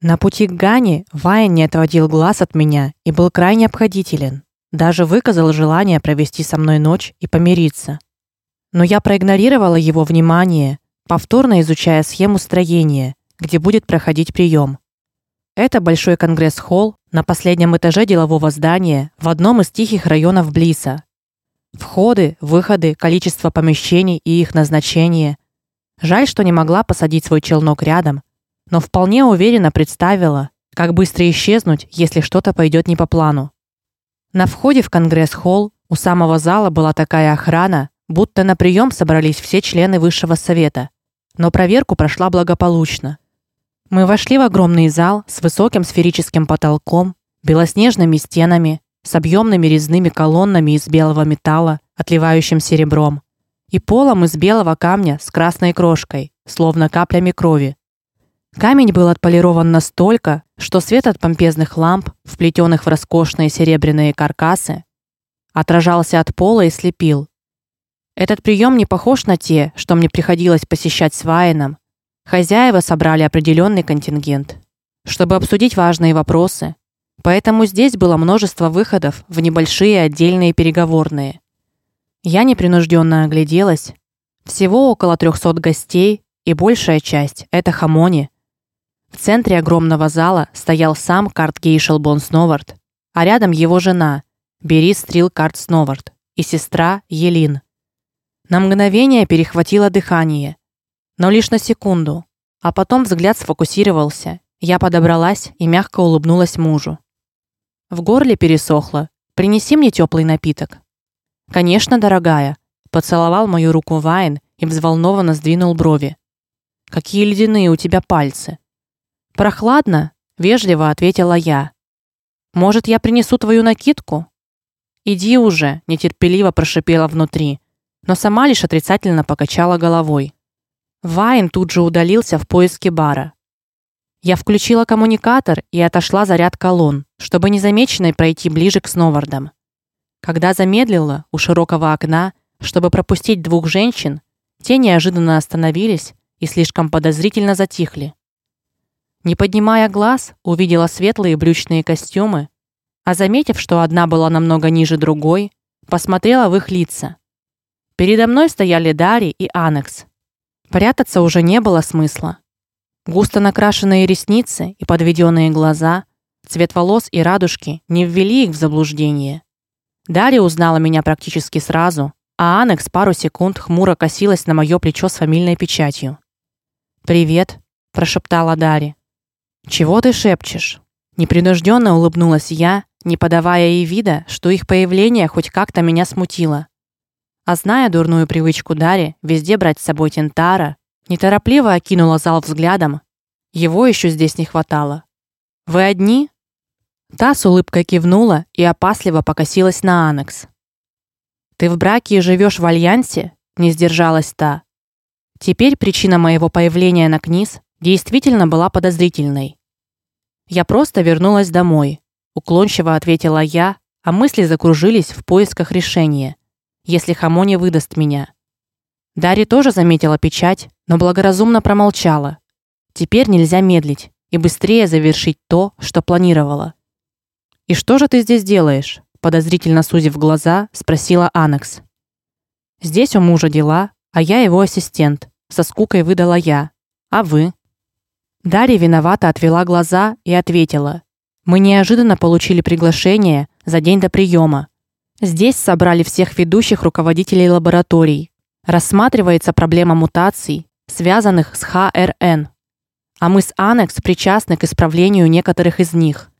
На пути к Гане Вайн не отводил глаз от меня и был крайне обходителен. Даже выказал желание провести со мной ночь и помириться. Но я проигнорировала его внимание, повторно изучая схему строения, где будет проходить прием. Это большой конгресс-холл на последнем этаже делового здания в одном из тихих районов Блиса. Входы, выходы, количество помещений и их назначение. Жаль, что не могла посадить свой челнок рядом, но вполне уверенно представила, как быстро исчезнуть, если что-то пойдет не по плану. На входе в конгресс-холл у самого зала была такая охрана, будто на прием собрались все члены высшего совета. Но проверку прошла благополучно. Мы вошли в огромный зал с высоким сферическим потолком, белоснежными стенами, с объемными резными колоннами из белого металла, отливающим серебром, и полом из белого камня с красной крошкой, словно каплями крови. Камень был отполирован настолько, что свет от помпезных ламп, вплетенных в роскошные серебряные каркасы, отражался от пола и слепил. Этот прием не похож на те, что мне приходилось посещать с Вайном, Хозяева собрали определенный контингент, чтобы обсудить важные вопросы. Поэтому здесь было множество выходов в небольшие отдельные переговорные. Я непринужденно огляделась. Всего около 300 гостей, и большая часть это хамони. В центре огромного зала стоял сам Карт Гейшел Бон Сновард, а рядом его жена, Берис Стрил Карт Сновард, и сестра Елин. На мгновение перехватило дыхание но лишь на секунду. А потом взгляд сфокусировался. Я подобралась и мягко улыбнулась мужу. В горле пересохло. Принеси мне теплый напиток. Конечно, дорогая, поцеловал мою руку Вайн и взволнованно сдвинул брови. Какие ледяные у тебя пальцы. Прохладно, вежливо ответила я. Может, я принесу твою накидку? Иди уже, нетерпеливо прошипела внутри, но сама лишь отрицательно покачала головой. Вайн тут же удалился в поиске бара. Я включила коммуникатор и отошла за ряд колонн, чтобы незамеченной пройти ближе к Сновардам. Когда замедлила у широкого окна, чтобы пропустить двух женщин, те неожиданно остановились и слишком подозрительно затихли. Не поднимая глаз, увидела светлые брючные костюмы, а заметив, что одна была намного ниже другой, посмотрела в их лица. Передо мной стояли Дари и Анекс, Прятаться уже не было смысла. Густо накрашенные ресницы и подведенные глаза, цвет волос и радужки не ввели их в заблуждение. Дарья узнала меня практически сразу, а Анекс пару секунд хмуро косилась на мое плечо с фамильной печатью. "Привет", прошептала Дарья. "Чего ты шепчешь?" Непринужденно улыбнулась я, не подавая ей вида, что их появление хоть как-то меня смутило. А зная дурную привычку Дари везде брать с собой Тентара, неторопливо окинула зал взглядом. Его еще здесь не хватало. Вы одни? Та с улыбкой кивнула и опасливо покосилась на Анекс. Ты в браке и живешь в альянсе? не сдержалась та. Теперь причина моего появления на Книз действительно была подозрительной. Я просто вернулась домой, уклончиво ответила я, а мысли закружились в поисках решения если Хамони выдаст меня. Дари тоже заметила печать, но благоразумно промолчала. Теперь нельзя медлить и быстрее завершить то, что планировала. И что же ты здесь делаешь? подозрительно сузив глаза, спросила Анекс. Здесь у мужа дела, а я его ассистент, со скукой выдала я. А вы? Дарья виновато отвела глаза и ответила: Мы неожиданно получили приглашение за день до приема. Здесь собрали всех ведущих руководителей лабораторий. Рассматривается проблема мутаций, связанных с ХРН. А мы с Анекс причастны к исправлению некоторых из них.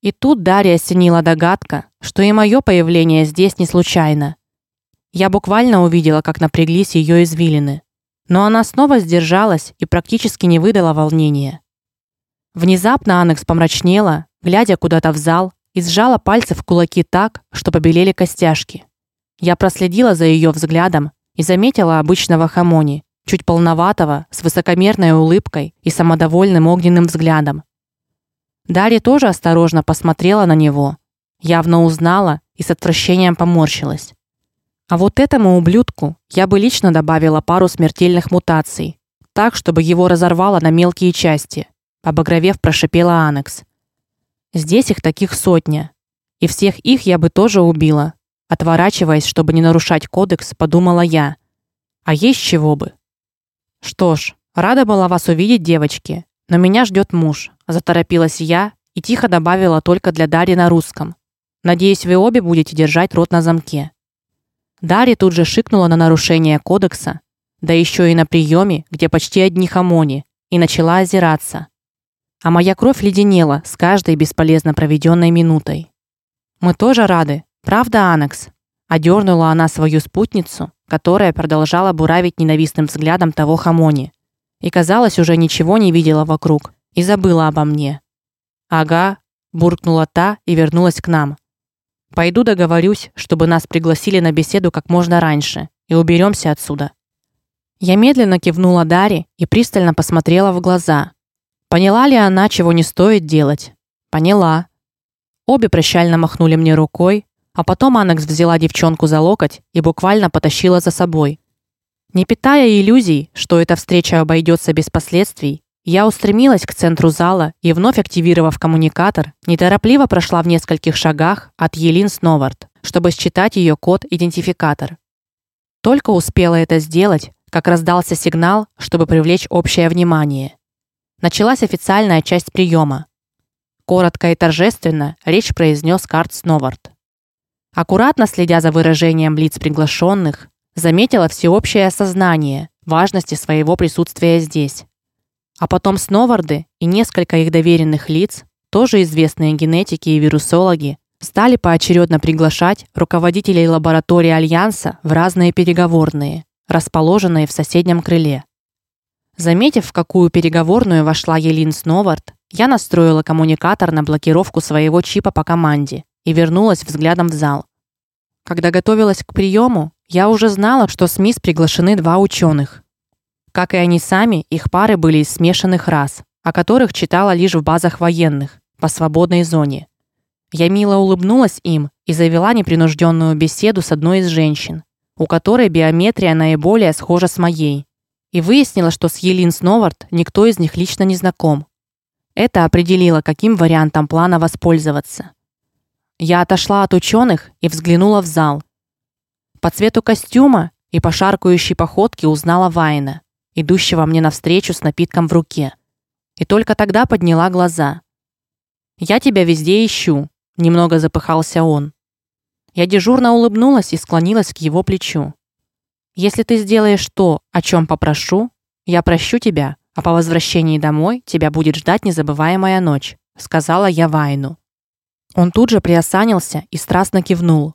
И тут Дарья осенила догадка, что и мое появление здесь не случайно. Я буквально увидела, как напряглись ее извилины, но она снова сдержалась и практически не выдала волнения. Внезапно Анекс помрачнела, глядя куда-то в зал, и сжала пальцы в кулаки так, что побелели костяшки. Я проследила за ее взглядом и заметила обычного хамони, чуть полноватого, с высокомерной улыбкой и самодовольным огненным взглядом. Дарья тоже осторожно посмотрела на него, явно узнала и с отвращением поморщилась. А вот этому ублюдку я бы лично добавила пару смертельных мутаций, так чтобы его разорвало на мелкие части. обогровев прошипела Анекс. Здесь их таких сотня, и всех их я бы тоже убила. Отворачиваясь, чтобы не нарушать кодекс, подумала я. А есть чего бы? Что ж, рада была вас увидеть, девочки, но меня ждет муж, заторопилась я и тихо добавила только для Дарьи на русском. Надеюсь, вы обе будете держать рот на замке. Дарья тут же шикнула на нарушение кодекса, да еще и на приеме, где почти одни хамони, и начала озираться а моя кровь леденела с каждой бесполезно проведенной минутой. Мы тоже рады, правда, Анекс? Одернула она свою спутницу, которая продолжала буравить ненавистным взглядом того хамони. И казалось, уже ничего не видела вокруг и забыла обо мне. Ага, буркнула та и вернулась к нам. Пойду договорюсь, чтобы нас пригласили на беседу как можно раньше, и уберемся отсюда. Я медленно кивнула Даре и пристально посмотрела в глаза, Поняла ли она, чего не стоит делать? Поняла. Обе прощально махнули мне рукой, а потом Анекс взяла девчонку за локоть и буквально потащила за собой. Не питая иллюзий, что эта встреча обойдется без последствий, я устремилась к центру зала и вновь активировав коммуникатор, неторопливо прошла в нескольких шагах от Елин Сновард, чтобы считать ее код-идентификатор. Только успела это сделать, как раздался сигнал, чтобы привлечь общее внимание. Началась официальная часть приема. Коротко и торжественно речь произнес Карт Сновард. Аккуратно следя за выражением лиц приглашенных, заметила всеобщее осознание важности своего присутствия здесь. А потом Сноварды и несколько их доверенных лиц, тоже известные генетики и вирусологи, стали поочередно приглашать руководителей лаборатории альянса в разные переговорные, расположенные в соседнем крыле. Заметив, в какую переговорную вошла Елин Сновард, я настроила коммуникатор на блокировку своего чипа по команде и вернулась взглядом в зал. Когда готовилась к приему, я уже знала, что с мисс приглашены два ученых. Как и они сами, их пары были из смешанных рас, о которых читала лишь в базах военных по свободной зоне. Я мило улыбнулась им и завела непринужденную беседу с одной из женщин, у которой биометрия наиболее схожа с моей и выяснила, что с Елин Сновард никто из них лично не знаком. Это определило, каким вариантом плана воспользоваться. Я отошла от ученых и взглянула в зал. По цвету костюма и по шаркающей походке узнала Вайна, идущего мне навстречу с напитком в руке. И только тогда подняла глаза. Я тебя везде ищу, немного запыхался он. Я дежурно улыбнулась и склонилась к его плечу. Если ты сделаешь то, о чем попрошу, я прощу тебя, а по возвращении домой тебя будет ждать незабываемая ночь, сказала я Вайну. Он тут же приосанился и страстно кивнул.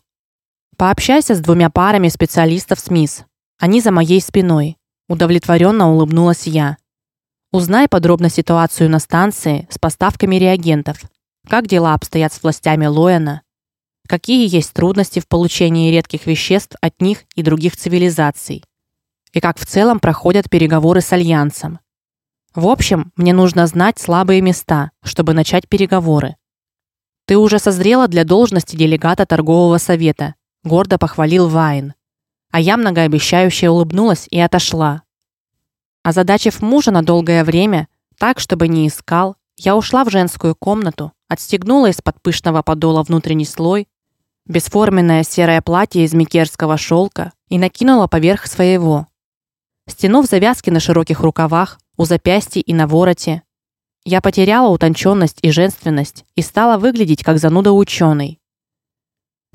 Пообщайся с двумя парами специалистов с МИС. Они за моей спиной, удовлетворенно улыбнулась я. Узнай подробно ситуацию на станции с поставками реагентов. Как дела обстоят с властями Лоэна? какие есть трудности в получении редких веществ от них и других цивилизаций, и как в целом проходят переговоры с альянсом. В общем, мне нужно знать слабые места, чтобы начать переговоры. Ты уже созрела для должности делегата торгового совета, гордо похвалил Вайн. А я многообещающе улыбнулась и отошла. А задачив мужа на долгое время, так чтобы не искал, я ушла в женскую комнату, отстегнула из-под пышного подола внутренний слой бесформенное серое платье из микерского шелка и накинула поверх своего. Стянув завязки на широких рукавах, у запястья и на вороте, я потеряла утонченность и женственность и стала выглядеть как зануда ученый.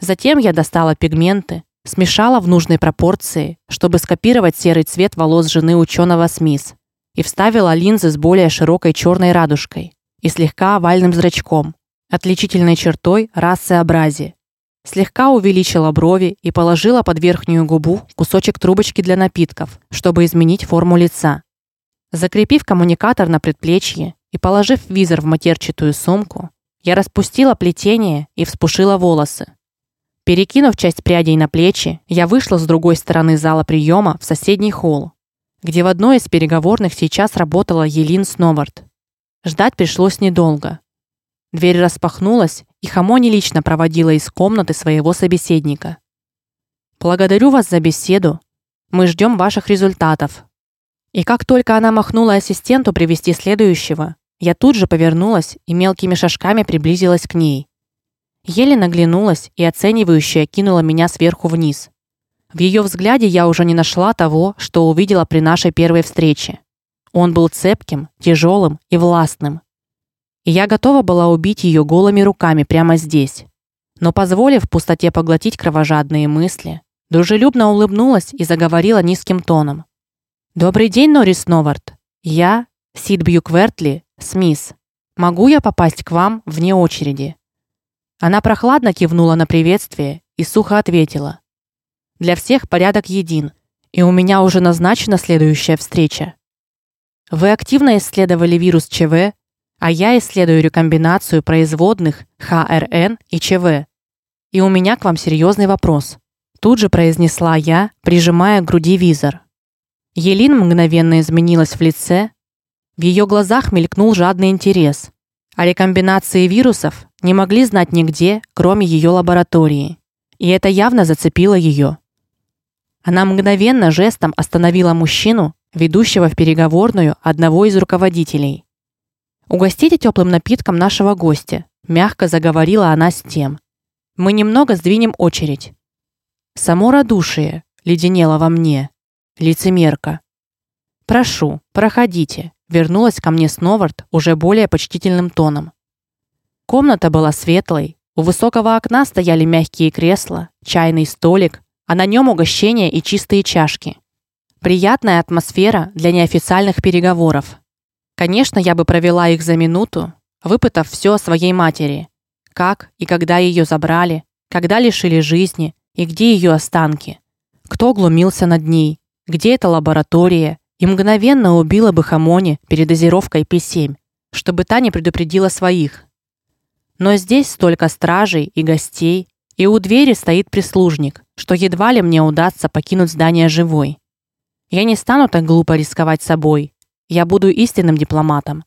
Затем я достала пигменты, смешала в нужной пропорции, чтобы скопировать серый цвет волос жены ученого Смис, и вставила линзы с более широкой черной радужкой и слегка овальным зрачком, отличительной чертой расы слегка увеличила брови и положила под верхнюю губу кусочек трубочки для напитков, чтобы изменить форму лица. Закрепив коммуникатор на предплечье и положив визор в матерчатую сумку, я распустила плетение и вспушила волосы. Перекинув часть прядей на плечи, я вышла с другой стороны зала приема в соседний холл, где в одной из переговорных сейчас работала Елин Сновард. Ждать пришлось недолго. Дверь распахнулась, и Хамони лично проводила из комнаты своего собеседника. Благодарю вас за беседу. Мы ждем ваших результатов. И как только она махнула ассистенту привести следующего, Я тут же повернулась и мелкими шажками приблизилась к ней. Еле наглянулась и оценивающе кинула меня сверху вниз. В ее взгляде я уже не нашла того, что увидела при нашей первой встрече. Он был цепким, тяжелым и властным. И я готова была убить ее голыми руками прямо здесь. Но позволив пустоте поглотить кровожадные мысли, дружелюбно улыбнулась и заговорила низким тоном. Добрый день, Норрис Новард. Я Сид Бьюквертли, Смис. Могу я попасть к вам вне очереди? Она прохладно кивнула на приветствие и сухо ответила: Для всех порядок един, и у меня уже назначена следующая встреча. Вы активно исследовали вирус ЧВ, а я исследую рекомбинацию производных ХРН и ЧВ. И у меня к вам серьезный вопрос. Тут же произнесла я, прижимая к груди визор. Елин мгновенно изменилась в лице, в ее глазах мелькнул жадный интерес. А рекомбинации вирусов не могли знать нигде, кроме ее лаборатории. И это явно зацепило ее. Она мгновенно жестом остановила мужчину, ведущего в переговорную одного из руководителей. Угостите теплым напитком нашего гостя, мягко заговорила она с тем. Мы немного сдвинем очередь. Само радушие леденело во мне, лицемерка. Прошу, проходите, вернулась ко мне Сновард уже более почтительным тоном. Комната была светлой, у высокого окна стояли мягкие кресла, чайный столик, а на нем угощения и чистые чашки. Приятная атмосфера для неофициальных переговоров. Конечно, я бы провела их за минуту, выпытав все о своей матери: как и когда ее забрали, когда лишили жизни и где ее останки. Кто глумился над ней? Где эта лаборатория? И мгновенно убила бы Хамони передозировкой P7, чтобы та не предупредила своих. Но здесь столько стражей и гостей, и у двери стоит прислужник, что едва ли мне удастся покинуть здание живой. Я не стану так глупо рисковать собой. Я буду истинным дипломатом.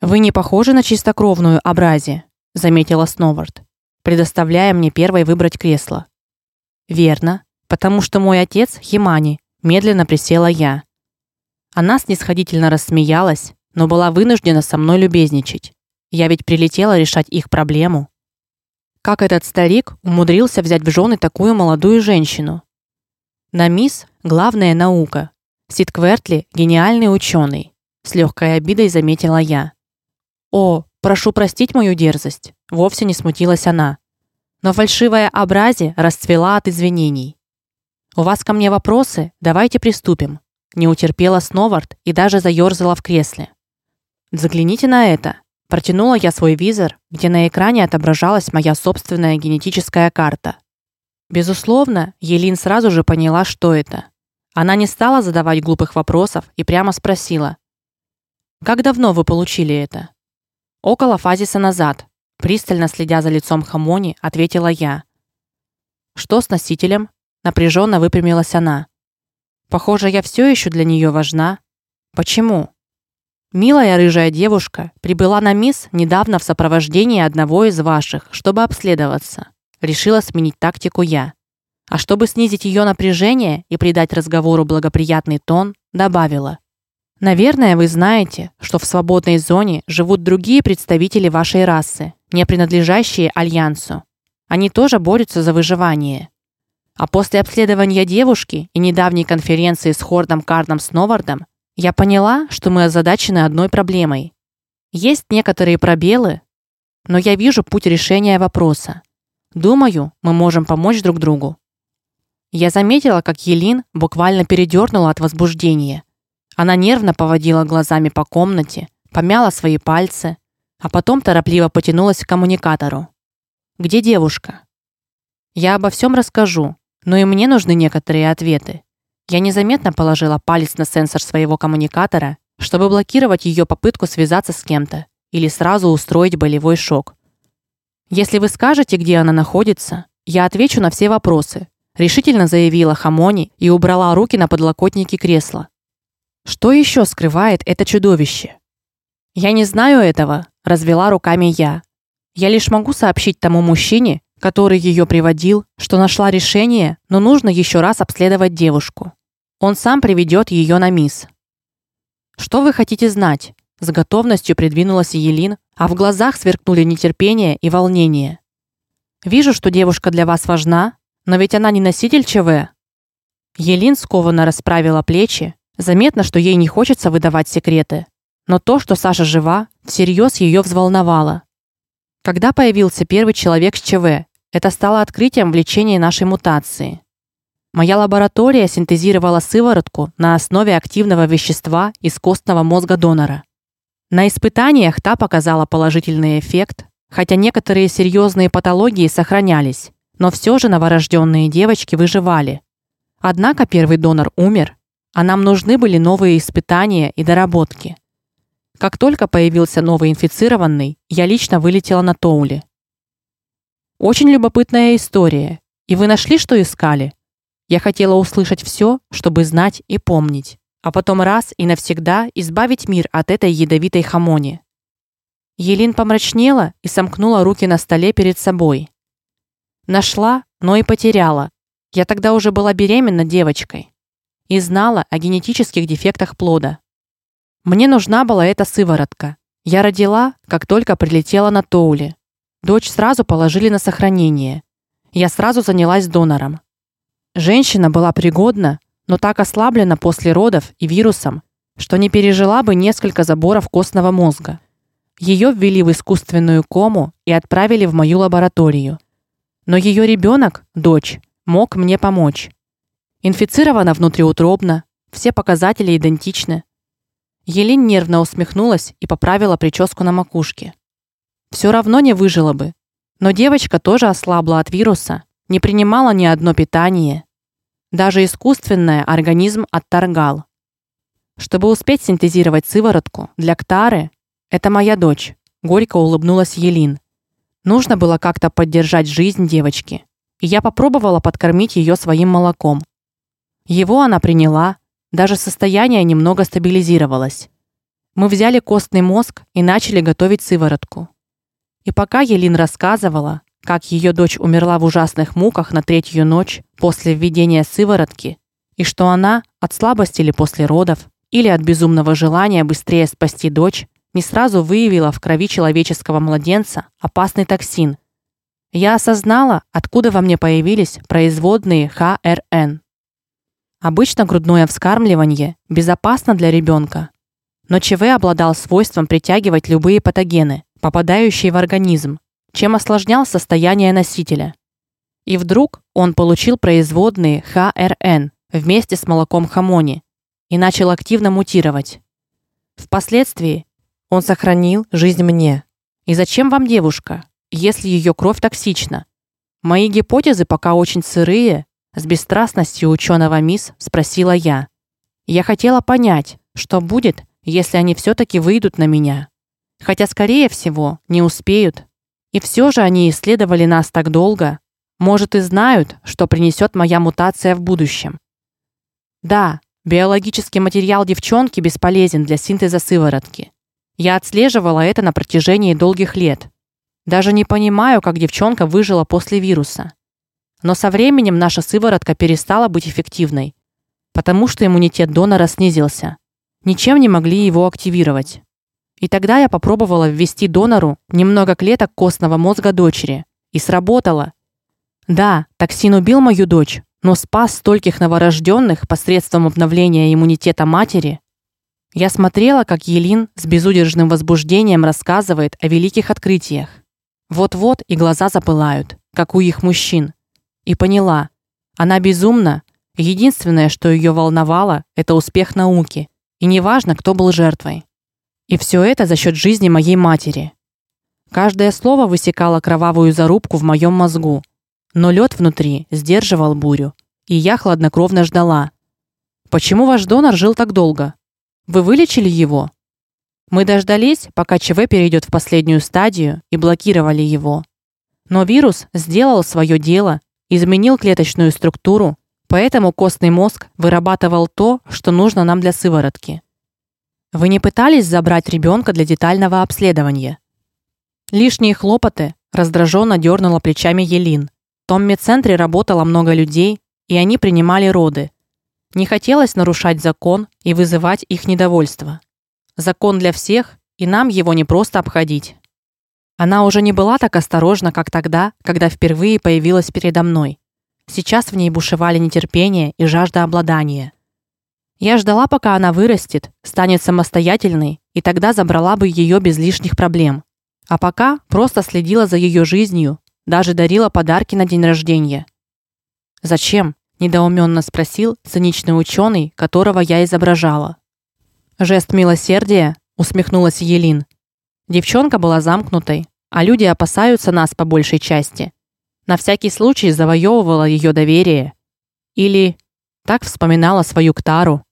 Вы не похожи на чистокровную Абрази, заметила Сновард, предоставляя мне первой выбрать кресло. Верно, потому что мой отец Химани, медленно присела я. Она снисходительно рассмеялась, но была вынуждена со мной любезничать. Я ведь прилетела решать их проблему. Как этот старик умудрился взять в жены такую молодую женщину? На мисс главная наука. Ситквертли гениальный ученый. С легкой обидой заметила я. О, прошу простить мою дерзость, вовсе не смутилась она. Но фальшивая образе расцвела от извинений. У вас ко мне вопросы? Давайте приступим. Не утерпела Сновард и даже заёрзала в кресле. Загляните на это. Протянула я свой визор, где на экране отображалась моя собственная генетическая карта. Безусловно, Елин сразу же поняла, что это. Она не стала задавать глупых вопросов и прямо спросила: "Как давно вы получили это?" "Около фазиса назад", пристально следя за лицом Хамони, ответила я. "Что с носителем?" напряженно выпрямилась она. Похоже, я все еще для нее важна. Почему? Милая рыжая девушка прибыла на мисс недавно в сопровождении одного из ваших, чтобы обследоваться. Решила сменить тактику я. А чтобы снизить ее напряжение и придать разговору благоприятный тон, добавила: Наверное, вы знаете, что в свободной зоне живут другие представители вашей расы, не принадлежащие альянсу. Они тоже борются за выживание. А после обследования девушки и недавней конференции с Хордом Кардом Сновардом, я поняла, что мы озадачены одной проблемой. Есть некоторые пробелы, но я вижу путь решения вопроса. Думаю, мы можем помочь друг другу. Я заметила, как Елин буквально передернула от возбуждения. Она нервно поводила глазами по комнате, помяла свои пальцы, а потом торопливо потянулась к коммуникатору. Где девушка? Я обо всем расскажу, но и мне нужны некоторые ответы. Я незаметно положила палец на сенсор своего коммуникатора, чтобы блокировать ее попытку связаться с кем-то или сразу устроить болевой шок. Если вы скажете, где она находится, я отвечу на все вопросы, решительно заявила Хамони и убрала руки на подлокотники кресла. Что еще скрывает это чудовище? Я не знаю этого, развела руками я. Я лишь могу сообщить тому мужчине, который ее приводил, что нашла решение, но нужно еще раз обследовать девушку. Он сам приведет ее на мисс. Что вы хотите знать? с готовностью придвинулась Елин, а в глазах сверкнули нетерпение и волнение. Вижу, что девушка для вас важна, но ведь она не носитель ЧВ. Елин скованно расправила плечи, заметно, что ей не хочется выдавать секреты. Но то, что Саша жива, всерьез ее взволновало. Когда появился первый человек с ЧВ, это стало открытием в лечении нашей мутации. Моя лаборатория синтезировала сыворотку на основе активного вещества из костного мозга донора. На испытаниях та показала положительный эффект, хотя некоторые серьезные патологии сохранялись, но все же новорожденные девочки выживали. Однако первый донор умер, а нам нужны были новые испытания и доработки. Как только появился новый инфицированный, я лично вылетела на Тоуле. Очень любопытная история. И вы нашли, что искали? Я хотела услышать все, чтобы знать и помнить, а потом раз и навсегда избавить мир от этой ядовитой хамони. Елин помрачнела и сомкнула руки на столе перед собой. Нашла, но и потеряла. Я тогда уже была беременна девочкой и знала о генетических дефектах плода. Мне нужна была эта сыворотка. Я родила, как только прилетела на Тоуле. Дочь сразу положили на сохранение. Я сразу занялась донором. Женщина была пригодна, но так ослаблена после родов и вирусом, что не пережила бы несколько заборов костного мозга. Ее ввели в искусственную кому и отправили в мою лабораторию. Но ее ребенок, дочь, мог мне помочь. Инфицирована внутриутробно, все показатели идентичны. Елин нервно усмехнулась и поправила прическу на макушке. Все равно не выжила бы. Но девочка тоже ослабла от вируса, не принимала ни одно питание. Даже искусственное организм отторгал. Чтобы успеть синтезировать сыворотку для Ктары, это моя дочь, горько улыбнулась Елин. Нужно было как-то поддержать жизнь девочки, и я попробовала подкормить ее своим молоком. Его она приняла, даже состояние немного стабилизировалось. Мы взяли костный мозг и начали готовить сыворотку. И пока Елин рассказывала, как ее дочь умерла в ужасных муках на третью ночь после введения сыворотки, и что она от слабости или после родов, или от безумного желания быстрее спасти дочь, не сразу выявила в крови человеческого младенца опасный токсин. Я осознала, откуда во мне появились производные ХРН. Обычно грудное вскармливание безопасно для ребенка, но ЧВ обладал свойством притягивать любые патогены, попадающие в организм, чем осложнял состояние носителя. И вдруг он получил производные ХРН вместе с молоком хамони и начал активно мутировать. Впоследствии он сохранил жизнь мне. И зачем вам девушка, если ее кровь токсична? Мои гипотезы пока очень сырые, с бесстрастностью ученого мисс спросила я. Я хотела понять, что будет, если они все таки выйдут на меня. Хотя скорее всего, не успеют. И все же они исследовали нас так долго, может и знают, что принесет моя мутация в будущем. Да, биологический материал девчонки бесполезен для синтеза сыворотки. Я отслеживала это на протяжении долгих лет. Даже не понимаю, как девчонка выжила после вируса. Но со временем наша сыворотка перестала быть эффективной, потому что иммунитет донора снизился. Ничем не могли его активировать. И тогда я попробовала ввести донору немного клеток костного мозга дочери, и сработало. Да, токсин убил мою дочь, но спас стольких новорожденных посредством обновления иммунитета матери. Я смотрела, как Елин с безудержным возбуждением рассказывает о великих открытиях. Вот-вот и глаза запылают, как у их мужчин и поняла. Она безумна. Единственное, что ее волновало это успех науки, и неважно, кто был жертвой. И все это за счет жизни моей матери. Каждое слово высекало кровавую зарубку в моем мозгу, но лед внутри сдерживал бурю, и я хладнокровно ждала. Почему ваш донор жил так долго? Вы вылечили его? Мы дождались, пока ЧВ перейдет в последнюю стадию и блокировали его. Но вирус сделал свое дело изменил клеточную структуру, поэтому костный мозг вырабатывал то, что нужно нам для сыворотки. Вы не пытались забрать ребенка для детального обследования? Лишние хлопоты, раздраженно дернула плечами Елин. В том медцентре работало много людей, и они принимали роды. Не хотелось нарушать закон и вызывать их недовольство. Закон для всех, и нам его не просто обходить. Она уже не была так осторожна, как тогда, когда впервые появилась передо мной. Сейчас в ней бушевали нетерпение и жажда обладания. Я ждала, пока она вырастет, станет самостоятельной, и тогда забрала бы ее без лишних проблем. А пока просто следила за ее жизнью, даже дарила подарки на день рождения. Зачем? недоуменно спросил циничный ученый, которого я изображала. Жест милосердия, усмехнулась Елин. Девчонка была замкнутой, а люди опасаются нас по большей части. На всякий случай завоевывала ее доверие. Или так вспоминала свою Ктару.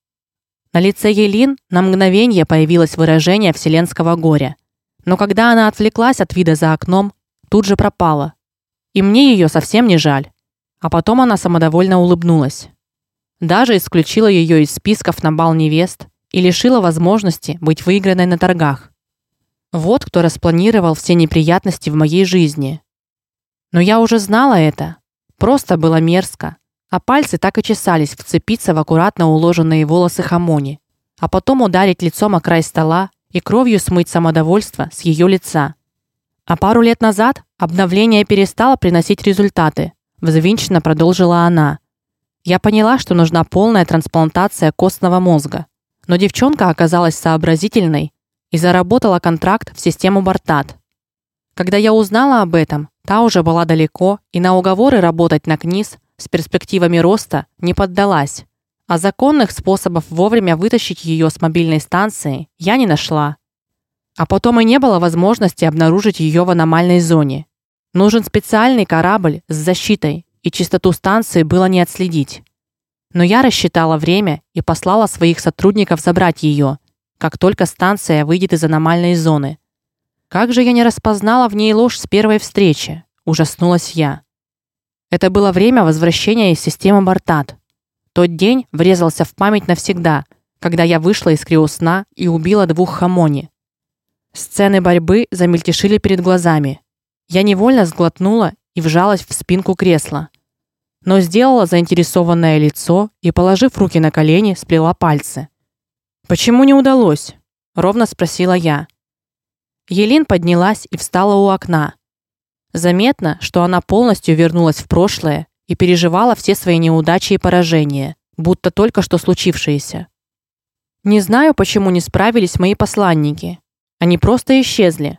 На лице Елин на мгновение появилось выражение вселенского горя. Но когда она отвлеклась от вида за окном, тут же пропала. И мне ее совсем не жаль. А потом она самодовольно улыбнулась. Даже исключила ее из списков на бал невест и лишила возможности быть выигранной на торгах. Вот кто распланировал все неприятности в моей жизни. Но я уже знала это. Просто было мерзко, а пальцы так и чесались вцепиться в аккуратно уложенные волосы Хамони, а потом ударить лицом о край стола и кровью смыть самодовольство с ее лица. А пару лет назад обновление перестало приносить результаты, взвинченно продолжила она. Я поняла, что нужна полная трансплантация костного мозга. Но девчонка оказалась сообразительной и заработала контракт в систему Бартат. Когда я узнала об этом, та уже была далеко и на уговоры работать на КНИС с перспективами роста не поддалась. А законных способов вовремя вытащить ее с мобильной станции я не нашла. А потом и не было возможности обнаружить ее в аномальной зоне. Нужен специальный корабль с защитой, и чистоту станции было не отследить. Но я рассчитала время и послала своих сотрудников забрать ее, как только станция выйдет из аномальной зоны. Как же я не распознала в ней ложь с первой встречи, ужаснулась я. Это было время возвращения из системы Бартат. Тот день врезался в память навсегда, когда я вышла из криосна и убила двух хамони. Сцены борьбы замельтешили перед глазами. Я невольно сглотнула и вжалась в спинку кресла. Но сделала заинтересованное лицо и, положив руки на колени, сплела пальцы. Почему не удалось? ровно спросила я. Елин поднялась и встала у окна. Заметно, что она полностью вернулась в прошлое и переживала все свои неудачи и поражения, будто только что случившиеся. Не знаю, почему не справились мои посланники. Они просто исчезли.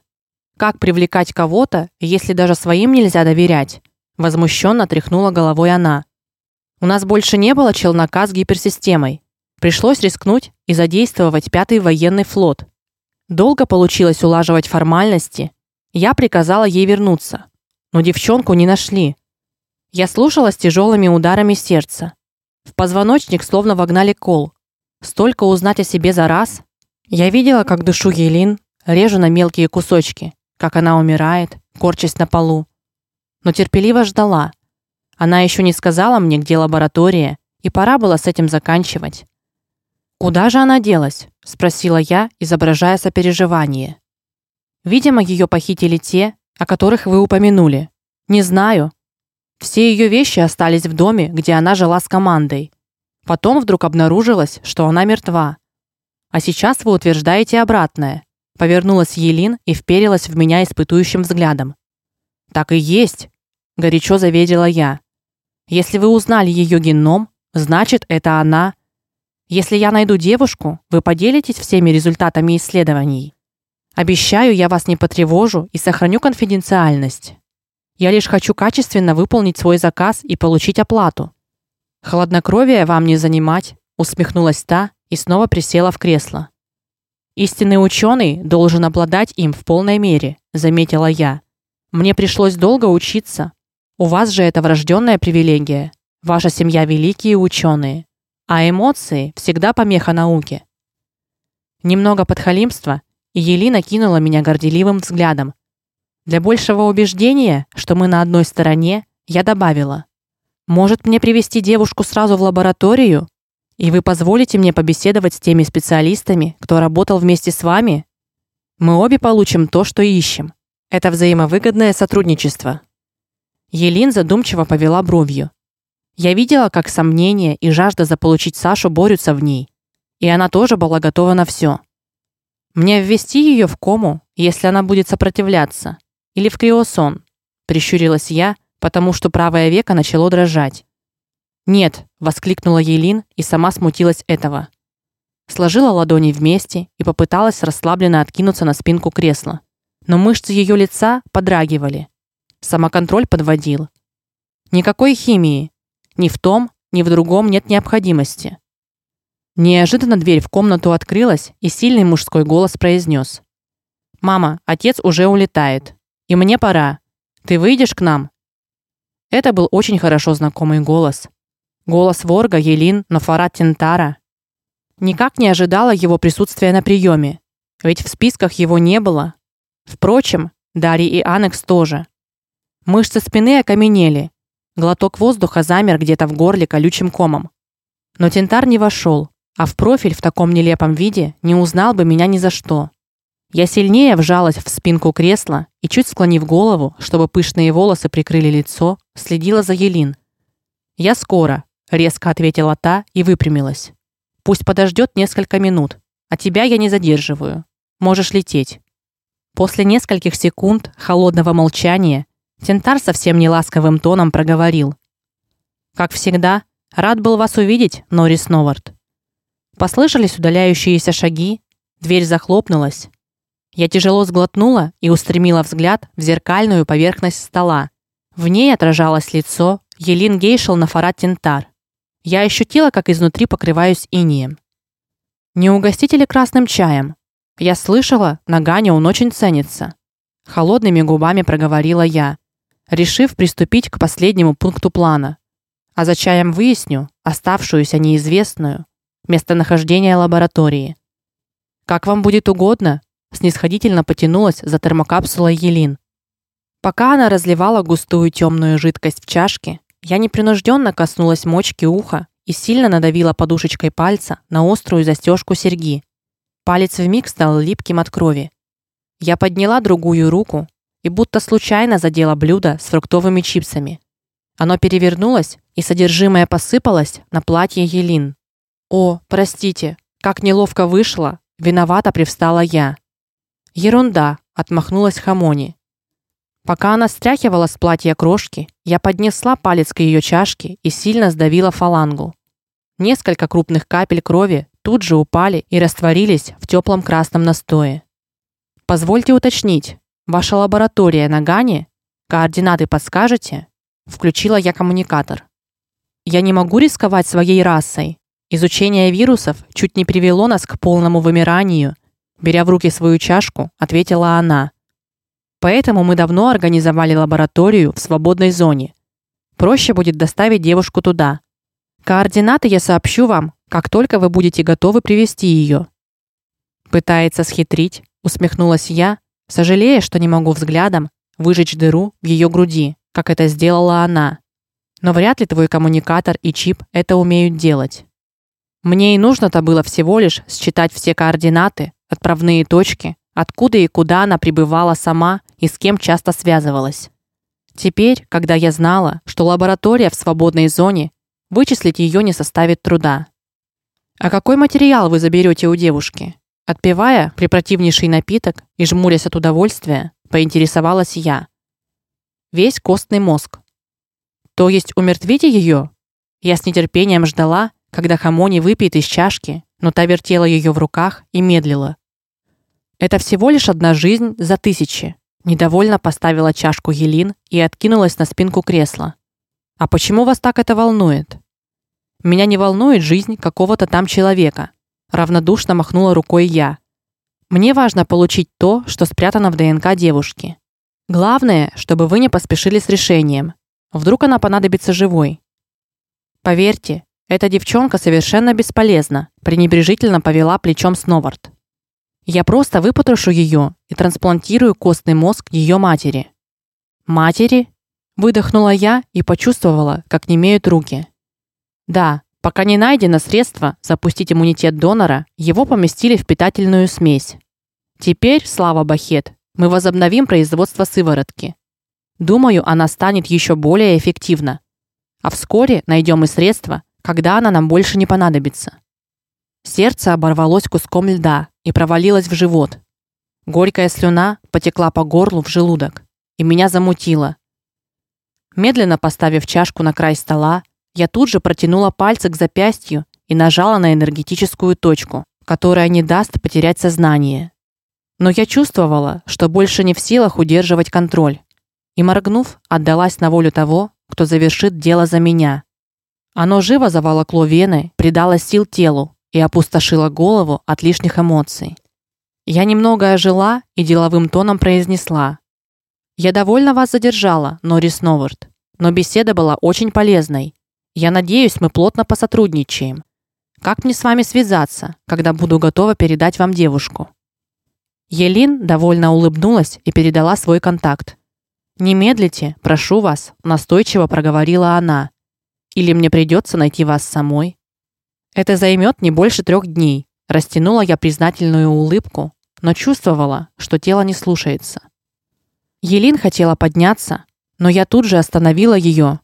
Как привлекать кого-то, если даже своим нельзя доверять? возмущенно тряхнула головой она. У нас больше не было челнока с гиперсистемой. Пришлось рискнуть и задействовать пятый военный флот. Долго получилось улаживать формальности. Я приказала ей вернуться, но девчонку не нашли. Я слушала с тяжелыми ударами сердца. В позвоночник словно вогнали кол. Столько узнать о себе за раз. Я видела, как душу Елин режу на мелкие кусочки как она умирает, корчась на полу. Но терпеливо ждала. Она еще не сказала мне, где лаборатория, и пора было с этим заканчивать. Куда же она делась? спросила я, изображая сопереживание. Видимо, ее похитили те, о которых вы упомянули. Не знаю. Все ее вещи остались в доме, где она жила с командой. Потом вдруг обнаружилось, что она мертва. А сейчас вы утверждаете обратное. Повернулась Елин и вперилась в меня испытующим взглядом. Так и есть, горячо заверила я. Если вы узнали ее геном, значит, это она. Если я найду девушку, вы поделитесь всеми результатами исследований. Обещаю, я вас не потревожу и сохраню конфиденциальность. Я лишь хочу качественно выполнить свой заказ и получить оплату. Хладнокровие вам не занимать, усмехнулась та и снова присела в кресло. Истинный ученый должен обладать им в полной мере, заметила я. Мне пришлось долго учиться. У вас же это врожденная привилегия. Ваша семья великие ученые, а эмоции всегда помеха науке. Немного подхалимства, Елена кинула меня горделивым взглядом. Для большего убеждения, что мы на одной стороне, я добавила: "Может, мне привести девушку сразу в лабораторию и вы позволите мне побеседовать с теми специалистами, кто работал вместе с вами? Мы обе получим то, что ищем. Это взаимовыгодное сотрудничество. Елин задумчиво повела бровью. Я видела, как сомнения и жажда заполучить Сашу борются в ней, и она тоже была готова на все. Мне ввести ее в кому, если она будет сопротивляться, или в криосон? Прищурилась я, потому что правое веко начало дрожать. "Нет", воскликнула Елин и сама смутилась этого. Сложила ладони вместе и попыталась расслабленно откинуться на спинку кресла. Но мышцы ее лица подрагивали. Самоконтроль подводил. Никакой химии. Ни в том, ни в другом нет необходимости. Неожиданно дверь в комнату открылась, и сильный мужской голос произнес: "Мама, отец уже улетает, и мне пора. Ты выйдешь к нам?" Это был очень хорошо знакомый голос. Голос Ворга Елин Нафарат Тентара. Никак не ожидала его присутствия на приеме, ведь в списках его не было. Впрочем, Дарья и Анекс тоже. Мышцы спины окаменели. Глоток воздуха замер где-то в горле колючим комом. Но Тентар не вошел, а в профиль в таком нелепом виде не узнал бы меня ни за что. Я сильнее вжалась в спинку кресла и чуть склонив голову, чтобы пышные волосы прикрыли лицо, следила за Елин. "Я скоро", резко ответила та и выпрямилась. "Пусть подождет несколько минут, а тебя я не задерживаю. Можешь лететь". После нескольких секунд холодного молчания Тентар совсем не ласковым тоном проговорил: "Как всегда, рад был вас увидеть, Норрис Новард". Послышались удаляющиеся шаги, дверь захлопнулась. Я тяжело сглотнула и устремила взгляд в зеркальную поверхность стола. В ней отражалось лицо Елин Гейшел на Фарат Тентар. Я ощутила, как изнутри покрываюсь инеем. Не угостите ли красным чаем? Я слышала, на Гане он очень ценится. Холодными губами проговорила я, решив приступить к последнему пункту плана. А за чаем выясню оставшуюся неизвестную местонахождение лаборатории. Как вам будет угодно, снисходительно потянулась за термокапсулой Елин. Пока она разливала густую темную жидкость в чашке, я непринужденно коснулась мочки уха и сильно надавила подушечкой пальца на острую застежку серьги. Палец вмиг стал липким от крови. Я подняла другую руку и будто случайно задела блюдо с фруктовыми чипсами. Оно перевернулось, и содержимое посыпалось на платье Елин. О, простите, как неловко вышло, виновата привстала я. Ерунда, отмахнулась Хамони. Пока она стряхивала с платья крошки, я поднесла палец к ее чашке и сильно сдавила фалангу. Несколько крупных капель крови тут же упали и растворились в теплом красном настое. Позвольте уточнить, ваша лаборатория на Гане? Координаты подскажете? Включила я коммуникатор. Я не могу рисковать своей расой, Изучение вирусов чуть не привело нас к полному вымиранию, беря в руки свою чашку, ответила она. Поэтому мы давно организовали лабораторию в свободной зоне. Проще будет доставить девушку туда. Координаты я сообщу вам, как только вы будете готовы привести ее. Пытается схитрить, усмехнулась я, сожалея, что не могу взглядом выжечь дыру в ее груди, как это сделала она. Но вряд ли твой коммуникатор и чип это умеют делать. Мне и нужно-то было всего лишь считать все координаты, отправные точки, откуда и куда она прибывала сама и с кем часто связывалась. Теперь, когда я знала, что лаборатория в свободной зоне, вычислить ее не составит труда. А какой материал вы заберете у девушки? Отпивая препротивнейший напиток и жмурясь от удовольствия, поинтересовалась я. Весь костный мозг. То есть умертвите ее? Я с нетерпением ждала, когда Хамони выпьет из чашки, но та вертела ее в руках и медлила. Это всего лишь одна жизнь за тысячи. Недовольно поставила чашку Елин и откинулась на спинку кресла. А почему вас так это волнует? Меня не волнует жизнь какого-то там человека, равнодушно махнула рукой я. Мне важно получить то, что спрятано в ДНК девушки. Главное, чтобы вы не поспешили с решением. Вдруг она понадобится живой. Поверьте, эта девчонка совершенно бесполезна, пренебрежительно повела плечом Сновард. Я просто выпотрошу ее и трансплантирую костный мозг ее матери. Матери? выдохнула я и почувствовала, как немеют руки. Да, пока не найдено средство запустить иммунитет донора, его поместили в питательную смесь. Теперь, слава Бахет, мы возобновим производство сыворотки. Думаю, она станет еще более эффективна. А вскоре найдем и средства, когда она нам больше не понадобится. Сердце оборвалось куском льда и провалилось в живот. Горькая слюна потекла по горлу в желудок, и меня замутило. Медленно поставив чашку на край стола, я тут же протянула пальцы к запястью и нажала на энергетическую точку, которая не даст потерять сознание. Но я чувствовала, что больше не в силах удерживать контроль. И моргнув, отдалась на волю того, кто завершит дело за меня. Оно живо заволокло вены, придало сил телу и опустошило голову от лишних эмоций. Я немного ожила и деловым тоном произнесла: "Я довольно вас задержала, Норрис Новард, но беседа была очень полезной. Я надеюсь, мы плотно посотрудничаем. Как мне с вами связаться, когда буду готова передать вам девушку?" Елин довольно улыбнулась и передала свой контакт. "Не медлите, прошу вас", настойчиво проговорила она. "Или мне придется найти вас самой?" "Это займет не больше трех дней", Растянула я признательную улыбку, но чувствовала, что тело не слушается. Елин хотела подняться, но я тут же остановила ее.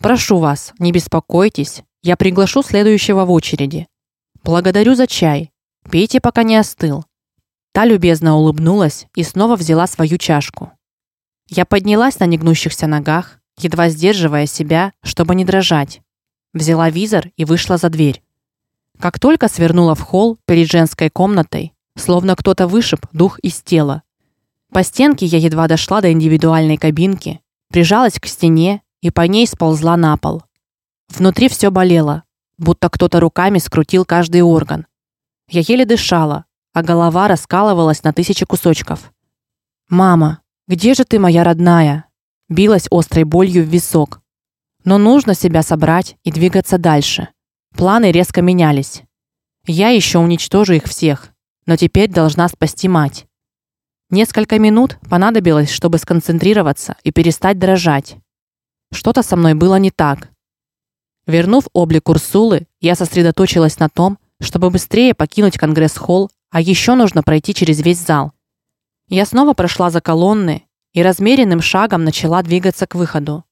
Прошу вас, не беспокойтесь, я приглашу следующего в очереди. Благодарю за чай. Пейте, пока не остыл. Та любезно улыбнулась и снова взяла свою чашку. Я поднялась на негнущихся ногах, едва сдерживая себя, чтобы не дрожать. Взяла визор и вышла за дверь. Как только свернула в холл перед женской комнатой, словно кто-то вышиб дух из тела. По стенке я едва дошла до индивидуальной кабинки, прижалась к стене и по ней сползла на пол. Внутри все болело, будто кто-то руками скрутил каждый орган. Я еле дышала, а голова раскалывалась на тысячи кусочков. Мама, где же ты, моя родная? Билась острой болью в висок. Но нужно себя собрать и двигаться дальше. Планы резко менялись. Я еще уничтожу их всех, но теперь должна спасти мать. Несколько минут понадобилось, чтобы сконцентрироваться и перестать дрожать. Что-то со мной было не так. Вернув облик Урсулы, я сосредоточилась на том, чтобы быстрее покинуть Конгресс-холл, а еще нужно пройти через весь зал. Я снова прошла за колонны и размеренным шагом начала двигаться к выходу.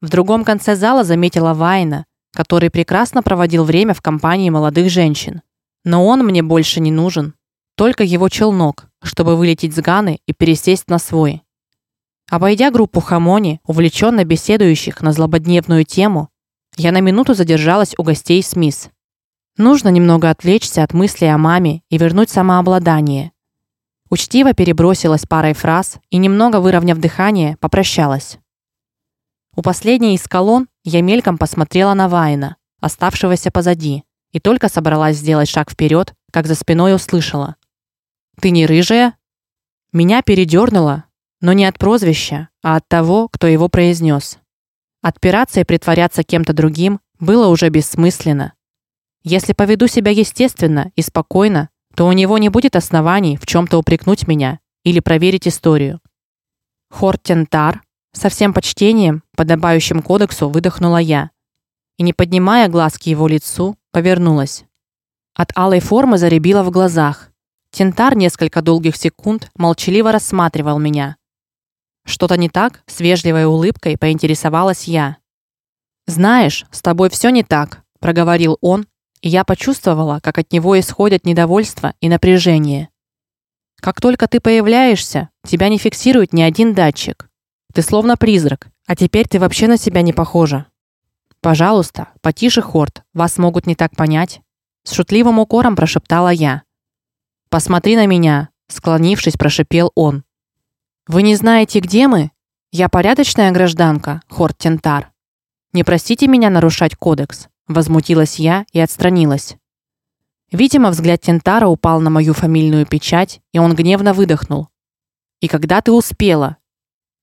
В другом конце зала заметила Вайна, который прекрасно проводил время в компании молодых женщин. Но он мне больше не нужен, только его челнок, чтобы вылететь с Ганы и пересесть на свой. Обойдя группу хамони, увлеченно беседующих на злободневную тему, я на минуту задержалась у гостей с мисс. Нужно немного отвлечься от мыслей о маме и вернуть самообладание. Учтиво перебросилась парой фраз и немного выровняв дыхание, попрощалась. У последней из колонн я мельком посмотрела на Вайна, оставшегося позади, и только собралась сделать шаг вперед, как за спиной услышала: "Ты не рыжая?" Меня передернуло, но не от прозвища, а от того, кто его произнес. Отпираться и притворяться кем-то другим было уже бессмысленно. Если поведу себя естественно и спокойно, то у него не будет оснований в чем то упрекнуть меня или проверить историю. Хортентар со всем почтением, подобающим кодексу, выдохнула я и не поднимая глаз к его лицу, повернулась. От алой формы заребило в глазах. Тентар несколько долгих секунд молчаливо рассматривал меня. Что-то не так? с вежливой улыбкой поинтересовалась я. Знаешь, с тобой все не так, проговорил он, я почувствовала, как от него исходят недовольство и напряжение. Как только ты появляешься, тебя не фиксирует ни один датчик. Ты словно призрак, а теперь ты вообще на себя не похожа. Пожалуйста, потише, Хорт. Вас могут не так понять, с шутливым укором прошептала я. Посмотри на меня, склонившись, прошипел он. Вы не знаете, где мы? Я порядочная гражданка, Хорт Тентар. Не простите меня нарушать кодекс, возмутилась я и отстранилась. Видимо, взгляд Тентара упал на мою фамильную печать, и он гневно выдохнул. И когда ты успела?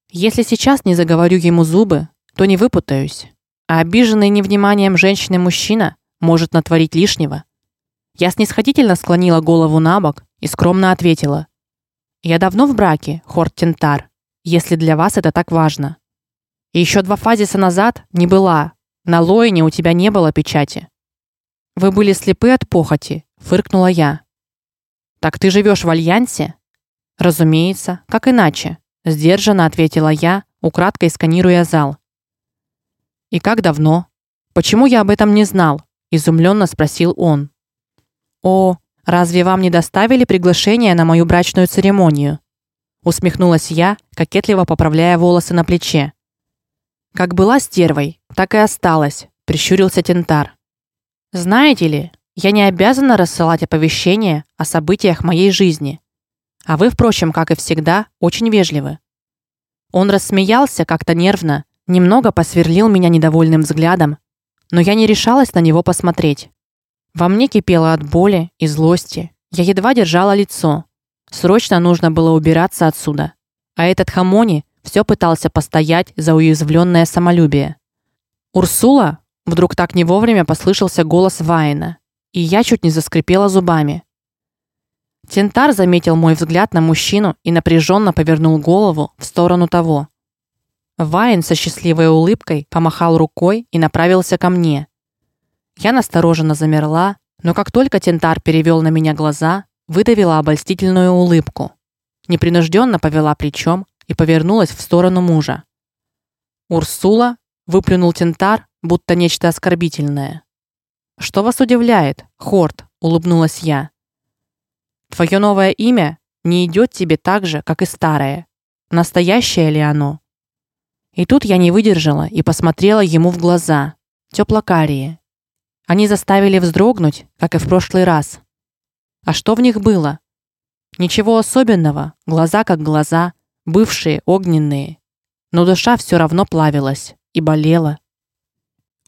Если сейчас не заговорю ему зубы, то не выпутаюсь. А обиженный невниманием женщины мужчина может натворить лишнего. Я снисходительно склонила голову набок и скромно ответила: "Я давно в браке, Хорт Тентар, если для вас это так важно. И еще два фазиса назад не была. На Лоине у тебя не было печати. Вы были слепы от похоти", фыркнула я. "Так ты живешь в альянсе?" "Разумеется, как иначе?" сдержанно ответила я, украдкой сканируя зал. И как давно? Почему я об этом не знал? изумленно спросил он. О, разве вам не доставили приглашение на мою брачную церемонию? усмехнулась я, кокетливо поправляя волосы на плече. Как была стервой, так и осталась, прищурился Тентар. Знаете ли, я не обязана рассылать оповещения о событиях моей жизни. А вы, впрочем, как и всегда, очень вежливы. Он рассмеялся как-то нервно, немного посверлил меня недовольным взглядом, но я не решалась на него посмотреть. Во мне кипело от боли и злости. Я едва держала лицо. Срочно нужно было убираться отсюда. А этот Хамони все пытался постоять за уязвленное самолюбие. Урсула, вдруг так не вовремя послышался голос Вайна, и я чуть не заскрипела зубами. Тентар заметил мой взгляд на мужчину и напряженно повернул голову в сторону того. Вайн со счастливой улыбкой помахал рукой и направился ко мне. Я настороженно замерла, но как только Тентар перевел на меня глаза, выдавила обольстительную улыбку. Непринужденно повела плечом и повернулась в сторону мужа. Урсула выплюнул Тентар, будто нечто оскорбительное. Что вас удивляет, Хорт? улыбнулась я. Твое новое имя не идет тебе так же, как и старое. Настоящее ли оно? И тут я не выдержала и посмотрела ему в глаза, теплокарие. Они заставили вздрогнуть, как и в прошлый раз. А что в них было? Ничего особенного, глаза как глаза, бывшие огненные. Но душа все равно плавилась и болела.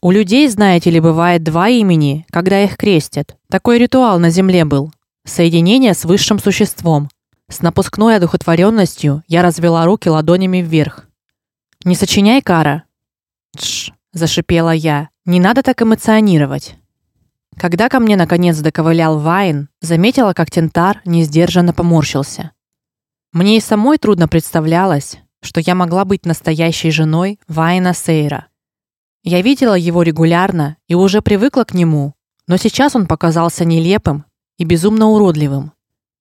У людей, знаете ли, бывает два имени, когда их крестят. Такой ритуал на земле был. Соединение с высшим существом. С напускной одухотворенностью я развела руки ладонями вверх. Не сочиняй, Кара. Тш, зашипела я. Не надо так эмоционировать. Когда ко мне наконец доковылял Вайн, заметила, как Тентар несдержанно поморщился. Мне и самой трудно представлялось, что я могла быть настоящей женой Вайна Сейра. Я видела его регулярно и уже привыкла к нему, но сейчас он показался нелепым и безумно уродливым.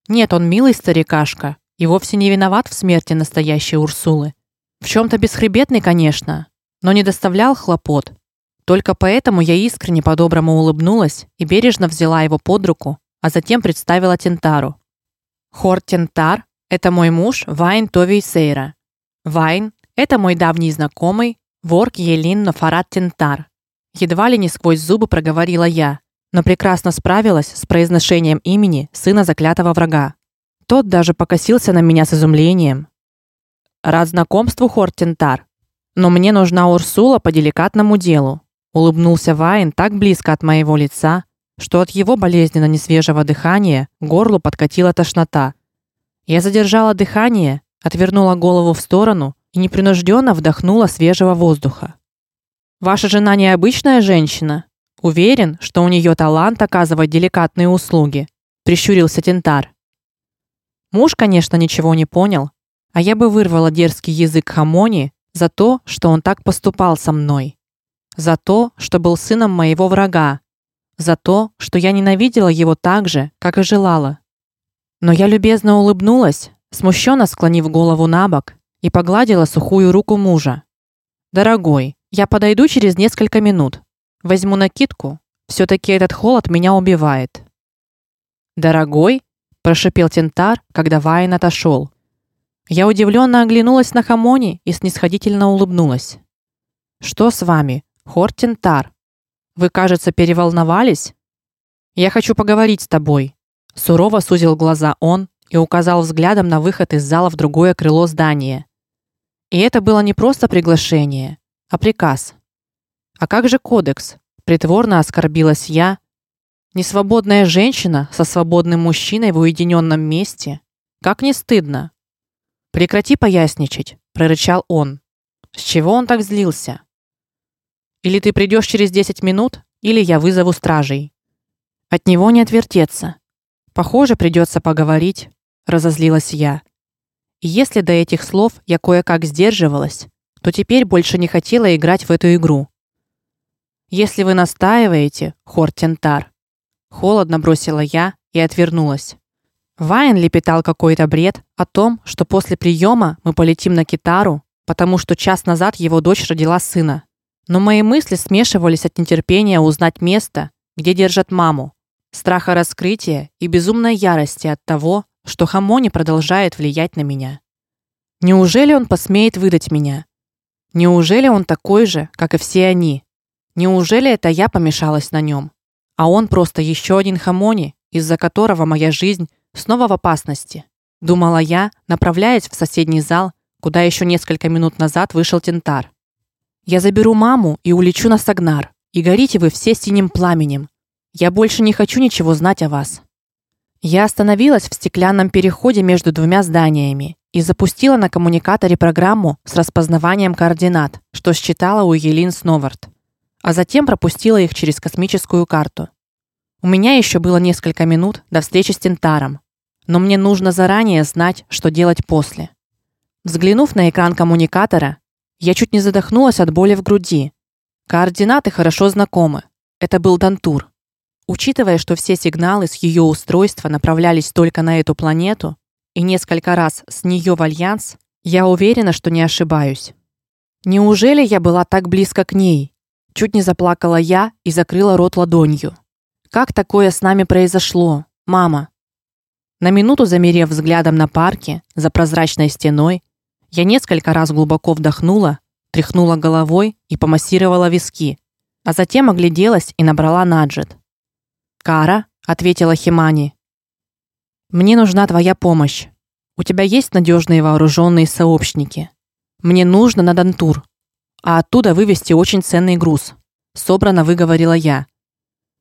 Нет, он милый старикашка и вовсе не виноват в смерти настоящей Урсулы. В чем то бесхребетный, конечно, но не доставлял хлопот. Только поэтому я искренне по-доброму улыбнулась и бережно взяла его под руку, а затем представила Тентару. Хор Тентар это мой муж Вайн Тови Сейра. Вайн это мой давний знакомый Ворк Елин Нафарат Тентар. Едва ли не сквозь зубы проговорила я, но прекрасно справилась с произношением имени сына заклятого врага. Тот даже покосился на меня с изумлением. Рад знакомству, Хортентар. Но мне нужна Урсула по деликатному делу. Улыбнулся Вайн так близко от моего лица, что от его болезненно несвежего дыхания горлу подкатила тошнота. Я задержала дыхание, отвернула голову в сторону и непринужденно вдохнула свежего воздуха. Ваша жена необычная женщина, Уверен, что у нее талант оказывать деликатные услуги, прищурился Тентар. Муж, конечно, ничего не понял, а я бы вырвала дерзкий язык Хамони за то, что он так поступал со мной, за то, что был сыном моего врага, за то, что я ненавидела его так же, как и желала. Но я любезно улыбнулась, смущенно склонив голову набок и погладила сухую руку мужа. Дорогой, я подойду через несколько минут. Возьму накидку. все таки этот холод меня убивает. Дорогой, прошипел Тентар, когда Вайн отошел. Я удивленно оглянулась на Хамони и снисходительно улыбнулась. Что с вами, Хор Тентар? Вы, кажется, переволновались? Я хочу поговорить с тобой. Сурово сузил глаза он и указал взглядом на выход из зала в другое крыло здания. И это было не просто приглашение, а приказ. А как же кодекс? Притворно оскорбилась я. Несвободная женщина со свободным мужчиной в уединенном месте. Как не стыдно. Прекрати поясничать, прорычал он. С чего он так злился? Или ты придешь через десять минут, или я вызову стражей. От него не отвертеться. Похоже, придется поговорить, разозлилась я. И если до этих слов я кое-как сдерживалась, то теперь больше не хотела играть в эту игру. Если вы настаиваете, Хортентар, холодно бросила я и отвернулась. Вайн лепетал какой-то бред о том, что после приема мы полетим на Китару, потому что час назад его дочь родила сына. Но мои мысли смешивались от нетерпения узнать место, где держат маму. Страха раскрытия и безумной ярости от того, что Хамони продолжает влиять на меня. Неужели он посмеет выдать меня? Неужели он такой же, как и все они? Неужели это я помешалась на нем, а он просто еще один Хамони, из-за которого моя жизнь снова в опасности? Думала я, направляясь в соседний зал, куда еще несколько минут назад вышел Тентар. Я заберу маму и улечу на Сагнар. И горите вы все синим пламенем. Я больше не хочу ничего знать о вас. Я остановилась в стеклянном переходе между двумя зданиями и запустила на коммуникаторе программу с распознаванием координат, что считала у Елин Сновард, а затем пропустила их через космическую карту. У меня еще было несколько минут до встречи с Тентаром, но мне нужно заранее знать, что делать после. Взглянув на экран коммуникатора, я чуть не задохнулась от боли в груди. Координаты хорошо знакомы. Это был Дантур. Учитывая, что все сигналы с ее устройства направлялись только на эту планету и несколько раз с нее в альянс, я уверена, что не ошибаюсь. Неужели я была так близко к ней? Чуть не заплакала я и закрыла рот ладонью. Как такое с нами произошло, мама? На минуту замерев взглядом на парке за прозрачной стеной, я несколько раз глубоко вдохнула, тряхнула головой и помассировала виски, а затем огляделась и набрала наджет. "Кара", ответила Химани. "Мне нужна твоя помощь. У тебя есть надежные вооруженные сообщники. Мне нужно на Дантур, а оттуда вывести очень ценный груз", собрано выговорила я.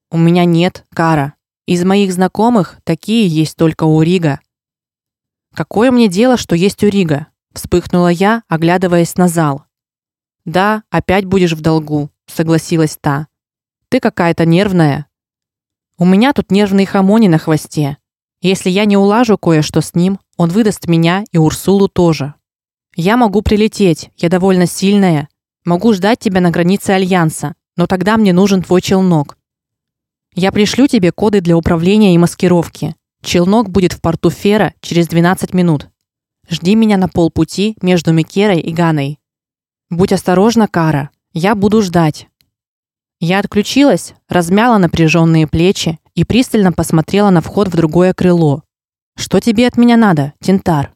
"У меня нет, Кара. Из моих знакомых такие есть только у Рига". Какое мне дело, что есть у Рига? вспыхнула я, оглядываясь на зал. Да, опять будешь в долгу, согласилась та. Ты какая-то нервная. У меня тут нервный хамони на хвосте. Если я не улажу кое-что с ним, он выдаст меня и Урсулу тоже. Я могу прилететь, я довольно сильная. Могу ждать тебя на границе альянса, но тогда мне нужен твой челнок. Я пришлю тебе коды для управления и маскировки. Челнок будет в порту Фера через 12 минут. Жди меня на полпути между Микерой и Ганой. Будь осторожна, Кара. Я буду ждать. Я отключилась, размяла напряженные плечи и пристально посмотрела на вход в другое крыло. Что тебе от меня надо, Тентар?